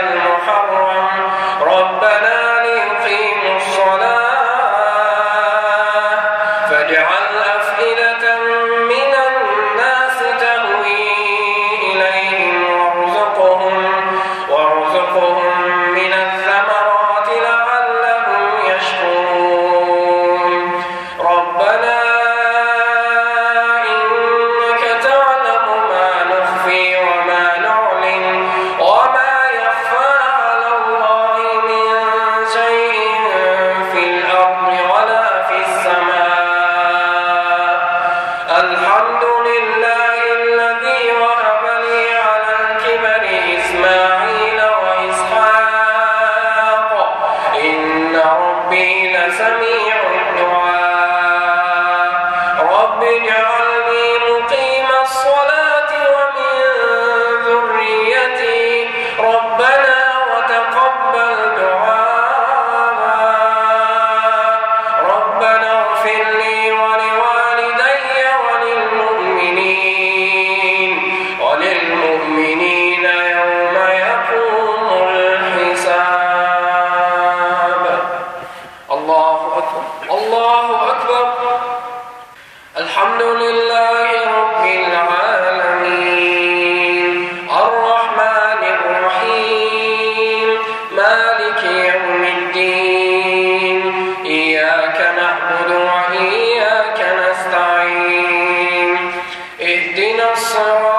المحرم ربنا القائلين سمعنا اهدنا الصراط